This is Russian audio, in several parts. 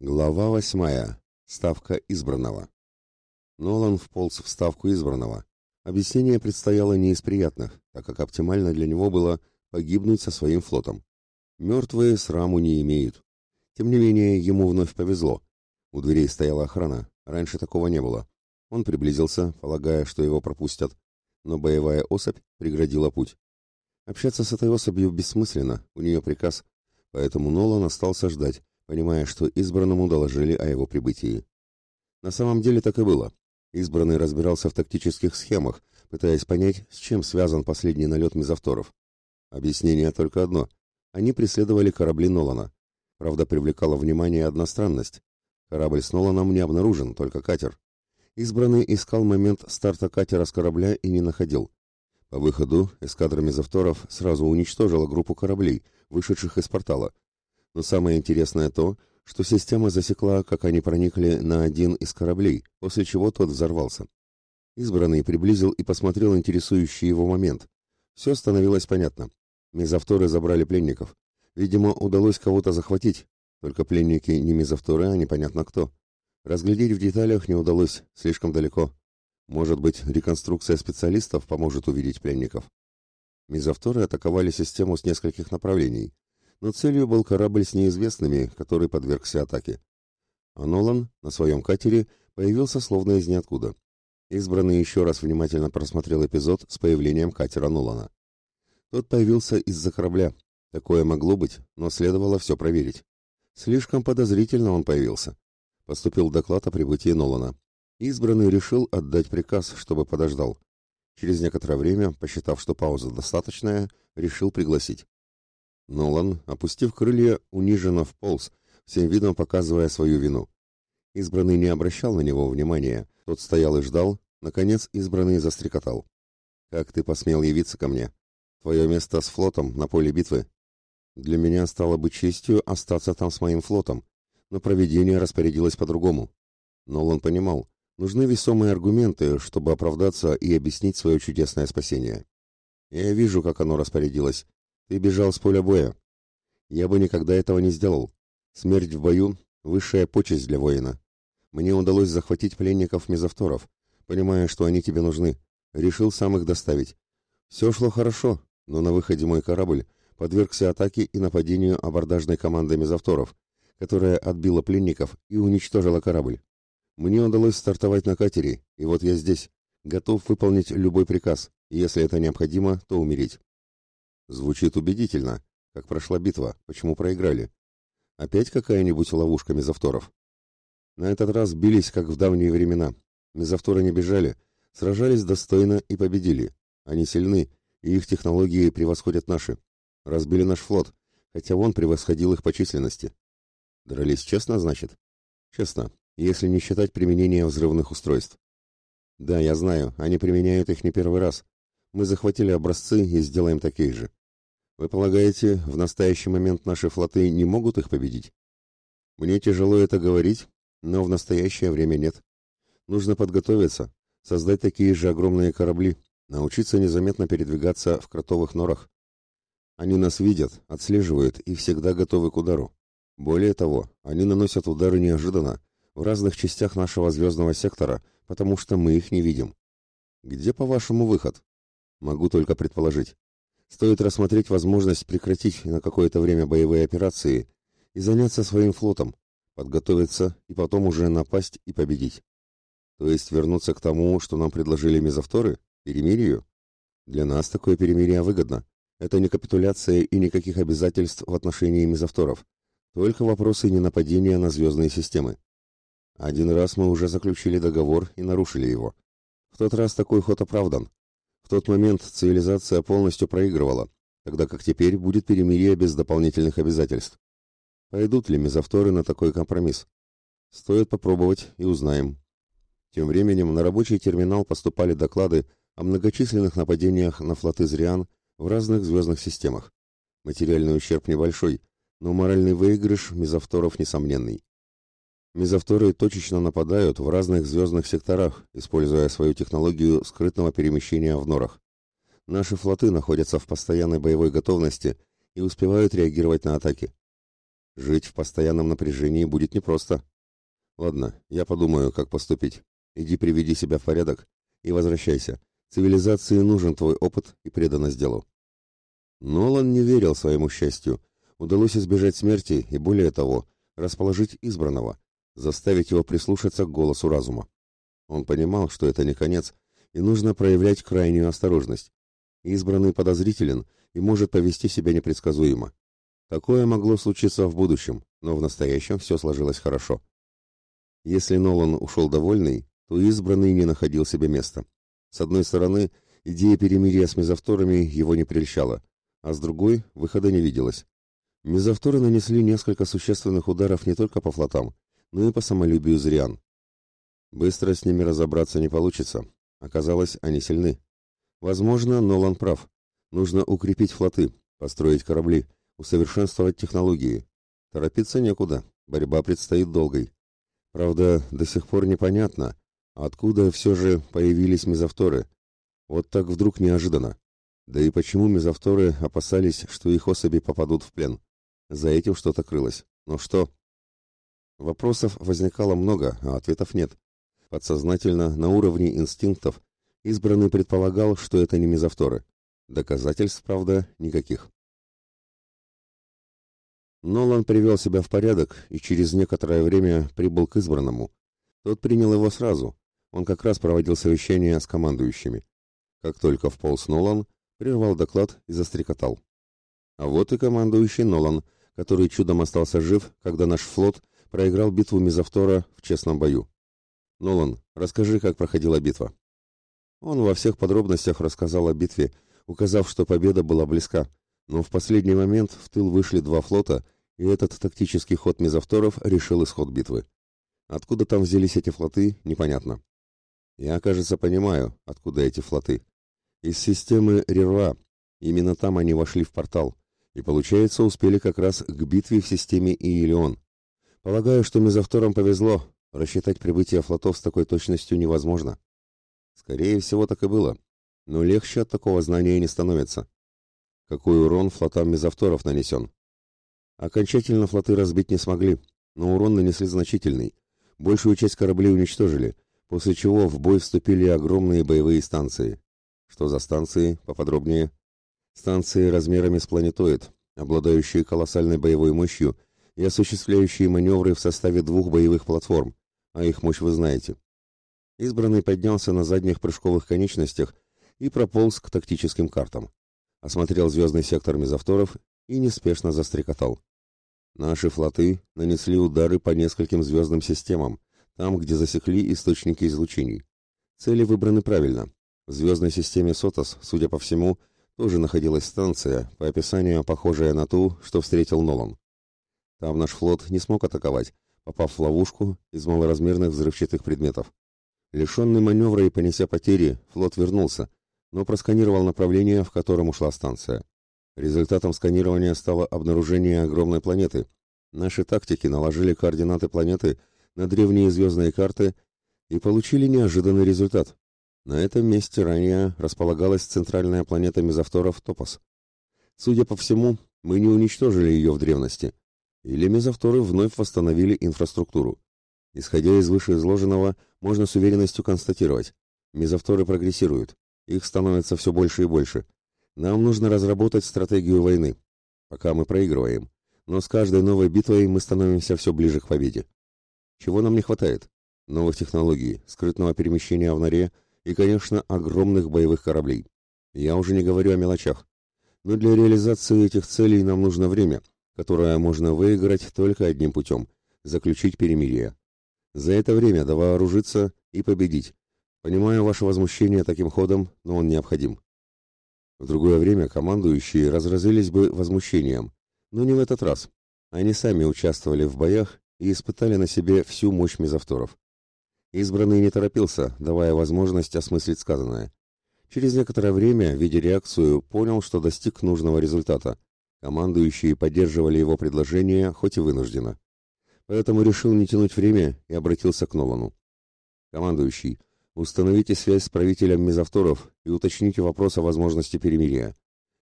Глава восьмая. Ставка избранного. Нолан вполз в ставку избранного. Объяснение предстояло не из приятных, так как оптимально для него было погибнуть со своим флотом. Мертвые сраму не имеют. Тем не менее, ему вновь повезло. У дверей стояла охрана. Раньше такого не было. Он приблизился, полагая, что его пропустят. Но боевая особь преградила путь. Общаться с этой особью бессмысленно, у нее приказ. Поэтому Нолан остался ждать, понимая, что избранному доложили о его прибытии. На самом деле так и было. Избранный разбирался в тактических схемах, пытаясь понять, с чем связан последний налет мезовторов. Объяснение только одно. Они преследовали корабли Нолана. Правда, привлекала внимание одна странность. Корабль с Ноланом не обнаружен, только катер. Избранный искал момент старта катера с корабля и не находил. По выходу эскадра мезовторов сразу уничтожила группу кораблей, вышедших из портала, но самое интересное то, что система засекла, как они проникли на один из кораблей, после чего тот взорвался. Избранный приблизил и посмотрел интересующий его момент. Все становилось понятно. Мезовторы забрали пленников. Видимо, удалось кого-то захватить. Только пленники не мезовторы, а непонятно кто. Разглядеть в деталях не удалось, слишком далеко. Может быть, реконструкция специалистов поможет увидеть пленников. Мезовторы атаковали систему с нескольких направлений но целью был корабль с неизвестными, который подвергся атаке. А Нолан на своем катере появился словно из ниоткуда. Избранный еще раз внимательно просмотрел эпизод с появлением катера Нолана. Тот появился из-за корабля. Такое могло быть, но следовало все проверить. Слишком подозрительно он появился. Поступил доклад о прибытии Нолана. Избранный решил отдать приказ, чтобы подождал. Через некоторое время, посчитав, что пауза достаточная, решил пригласить. Нолан, опустив крылья, униженно вполз, всем видом показывая свою вину. Избранный не обращал на него внимания, тот стоял и ждал, наконец избранный застрекотал. «Как ты посмел явиться ко мне? Твое место с флотом на поле битвы. Для меня стало бы честью остаться там с моим флотом, но проведение распорядилось по-другому». Нолан понимал, нужны весомые аргументы, чтобы оправдаться и объяснить свое чудесное спасение. «Я вижу, как оно распорядилось», ты бежал с поля боя. Я бы никогда этого не сделал. Смерть в бою — высшая почесть для воина. Мне удалось захватить пленников мезовторов, понимая, что они тебе нужны. Решил сам их доставить. Все шло хорошо, но на выходе мой корабль подвергся атаке и нападению абордажной команды мезовторов, которая отбила пленников и уничтожила корабль. Мне удалось стартовать на катере, и вот я здесь, готов выполнить любой приказ, если это необходимо, то умереть. Звучит убедительно. Как прошла битва, почему проиграли? Опять какая-нибудь ловушка мезовторов? На этот раз бились, как в давние времена. Мезовторы не бежали, сражались достойно и победили. Они сильны, и их технологии превосходят наши. Разбили наш флот, хотя он превосходил их по численности. Дрались честно, значит? Честно, если не считать применения взрывных устройств. Да, я знаю, они применяют их не первый раз. Мы захватили образцы и сделаем такие же. Вы полагаете, в настоящий момент наши флоты не могут их победить? Мне тяжело это говорить, но в настоящее время нет. Нужно подготовиться, создать такие же огромные корабли, научиться незаметно передвигаться в кротовых норах. Они нас видят, отслеживают и всегда готовы к удару. Более того, они наносят удары неожиданно, в разных частях нашего звездного сектора, потому что мы их не видим. Где, по-вашему, выход? Могу только предположить. Стоит рассмотреть возможность прекратить на какое-то время боевые операции и заняться своим флотом, подготовиться и потом уже напасть и победить. То есть вернуться к тому, что нам предложили мезовторы, перемирию? Для нас такое перемирие выгодно. Это не капитуляция и никаких обязательств в отношении мезовторов. Только вопросы не нападения на звездные системы. Один раз мы уже заключили договор и нарушили его. В тот раз такой ход оправдан, в тот момент цивилизация полностью проигрывала, тогда как теперь будет перемирие без дополнительных обязательств. Пойдут ли мезовторы на такой компромисс? Стоит попробовать и узнаем. Тем временем на рабочий терминал поступали доклады о многочисленных нападениях на флоты Зриан в разных звездных системах. Материальный ущерб небольшой, но моральный выигрыш мезовторов несомненный. Мезовторы точечно нападают в разных звездных секторах, используя свою технологию скрытного перемещения в норах. Наши флоты находятся в постоянной боевой готовности и успевают реагировать на атаки. Жить в постоянном напряжении будет непросто. Ладно, я подумаю, как поступить. Иди приведи себя в порядок и возвращайся. Цивилизации нужен твой опыт и преданность делу. Нолан не верил своему счастью. Удалось избежать смерти и, более того, расположить избранного, заставить его прислушаться к голосу разума. Он понимал, что это не конец, и нужно проявлять крайнюю осторожность. Избранный подозрителен и может повести себя непредсказуемо. Такое могло случиться в будущем, но в настоящем все сложилось хорошо. Если Нолан ушел довольный, то избранный не находил себе места. С одной стороны, идея перемирия с мезовторами его не прельщала, а с другой выхода не виделось. Мезовторы нанесли несколько существенных ударов не только по флотам, но и по самолюбию зриан. Быстро с ними разобраться не получится. Оказалось, они сильны. Возможно, Нолан прав. Нужно укрепить флоты, построить корабли, усовершенствовать технологии. Торопиться некуда, борьба предстоит долгой. Правда, до сих пор непонятно, откуда все же появились мезовторы. Вот так вдруг неожиданно. Да и почему мезовторы опасались, что их особи попадут в плен? За этим что-то крылось. Но что? Вопросов возникало много, а ответов нет. Подсознательно, на уровне инстинктов, избранный предполагал, что это не мезовторы. Доказательств, правда, никаких. Нолан привел себя в порядок и через некоторое время прибыл к избранному. Тот принял его сразу. Он как раз проводил совещание с командующими. Как только вполз Нолан, прервал доклад и застрекотал. А вот и командующий Нолан, который чудом остался жив, когда наш флот проиграл битву Мизавтора в честном бою. Нолан, расскажи, как проходила битва. Он во всех подробностях рассказал о битве, указав, что победа была близка, но в последний момент в тыл вышли два флота, и этот тактический ход мезовторов решил исход битвы. Откуда там взялись эти флоты, непонятно. Я, кажется, понимаю, откуда эти флоты. Из системы Рерва. Именно там они вошли в портал. И, получается, успели как раз к битве в системе Иелион. Полагаю, что мезовторам повезло. Рассчитать прибытие флотов с такой точностью невозможно. Скорее всего, так и было. Но легче от такого знания не становится. Какой урон флотам мезовторов нанесен? Окончательно флоты разбить не смогли, но урон нанесли значительный. Большую часть кораблей уничтожили, после чего в бой вступили огромные боевые станции. Что за станции? Поподробнее. Станции размерами с планетоид, обладающие колоссальной боевой мощью и осуществляющие маневры в составе двух боевых платформ, а их мощь вы знаете. Избранный поднялся на задних прыжковых конечностях и прополз к тактическим картам. Осмотрел звездный сектор мезовторов и неспешно застрекотал. Наши флоты нанесли удары по нескольким звездным системам, там, где засекли источники излучений. Цели выбраны правильно. В звездной системе Сотос, судя по всему, тоже находилась станция, по описанию похожая на ту, что встретил Нолан. Там наш флот не смог атаковать, попав в ловушку из малоразмерных взрывчатых предметов. Лишенный маневра и понеся потери, флот вернулся, но просканировал направление, в котором ушла станция. Результатом сканирования стало обнаружение огромной планеты. Наши тактики наложили координаты планеты на древние звездные карты и получили неожиданный результат. На этом месте ранее располагалась центральная планета мезовторов Топос. Судя по всему, мы не уничтожили ее в древности. Или мезовторы вновь восстановили инфраструктуру. Исходя из вышеизложенного, можно с уверенностью констатировать, мезовторы прогрессируют, их становится все больше и больше. Нам нужно разработать стратегию войны. Пока мы проигрываем. Но с каждой новой битвой мы становимся все ближе к победе. Чего нам не хватает? Новых технологий, скрытного перемещения в норе и, конечно, огромных боевых кораблей. Я уже не говорю о мелочах. Но для реализации этих целей нам нужно время, которое можно выиграть только одним путем – заключить перемирие. За это время довооружиться и победить. Понимаю ваше возмущение таким ходом, но он необходим. В другое время командующие разразились бы возмущением, но не в этот раз. Они сами участвовали в боях и испытали на себе всю мощь мезовторов. Избранный не торопился, давая возможность осмыслить сказанное. Через некоторое время, видя реакцию, понял, что достиг нужного результата. Командующие поддерживали его предложение, хоть и вынужденно. Поэтому решил не тянуть время и обратился к Нолану. «Командующий, Установите связь с правителем мезовторов и уточните вопрос о возможности перемирия.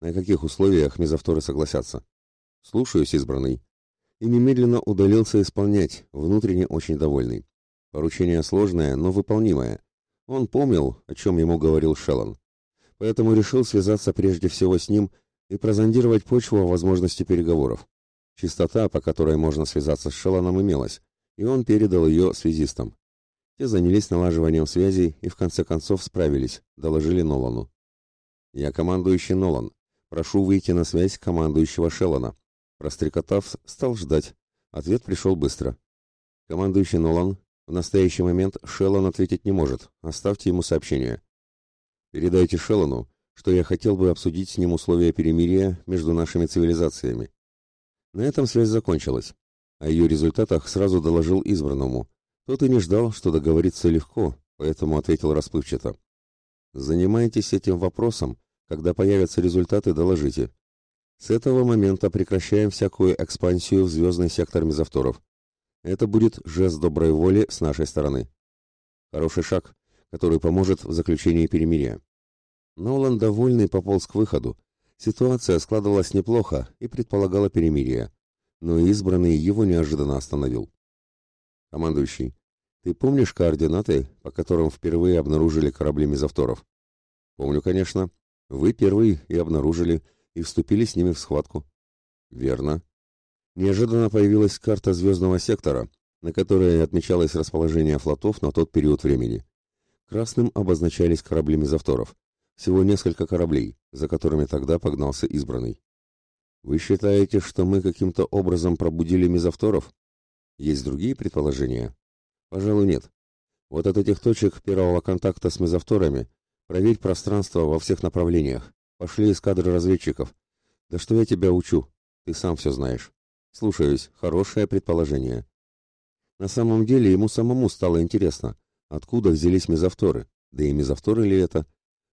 На каких условиях мезовторы согласятся? Слушаюсь, избранный. и немедленно удалился исполнять, внутренне очень довольный. Поручение сложное, но выполнимое. Он помнил, о чем ему говорил Шеллон. Поэтому решил связаться прежде всего с ним и прозондировать почву о возможности переговоров. Частота, по которой можно связаться с Шеллоном, имелась, и он передал ее связистам. Те занялись налаживанием связей и в конце концов справились, доложили Нолану. «Я командующий Нолан. Прошу выйти на связь командующего Шеллона». Прострекотав, стал ждать. Ответ пришел быстро. «Командующий Нолан, в настоящий момент Шеллон ответить не может. Оставьте ему сообщение. Передайте Шеллону, что я хотел бы обсудить с ним условия перемирия между нашими цивилизациями. На этом связь закончилась. О ее результатах сразу доложил избранному. Тот и не ждал, что договориться легко, поэтому ответил расплывчато. «Занимайтесь этим вопросом. Когда появятся результаты, доложите. С этого момента прекращаем всякую экспансию в звездный сектор мезовторов. Это будет жест доброй воли с нашей стороны. Хороший шаг, который поможет в заключении перемирия. Нолан, довольный, пополз к выходу. Ситуация складывалась неплохо и предполагала перемирие, но избранный его неожиданно остановил. «Командующий, ты помнишь координаты, по которым впервые обнаружили корабли мезовторов?» «Помню, конечно. Вы первые и обнаружили, и вступили с ними в схватку». «Верно. Неожиданно появилась карта звездного сектора, на которой отмечалось расположение флотов на тот период времени. Красным обозначались корабли мезовторов. Всего несколько кораблей, за которыми тогда погнался избранный. Вы считаете, что мы каким-то образом пробудили мезовторов? Есть другие предположения? Пожалуй, нет. Вот от этих точек первого контакта с мезовторами проверь пространство во всех направлениях. Пошли эскадры разведчиков. Да что я тебя учу? Ты сам все знаешь. Слушаюсь, хорошее предположение. На самом деле ему самому стало интересно, откуда взялись мезовторы, да и мезовторы ли это,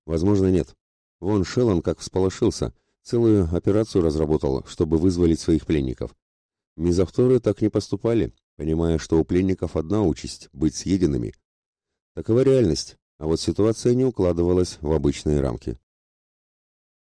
Возможно, нет. Вон Шеллон как всполошился, целую операцию разработал, чтобы вызволить своих пленников. Мизавторы так не поступали, понимая, что у пленников одна участь — быть съеденными. Такова реальность, а вот ситуация не укладывалась в обычные рамки.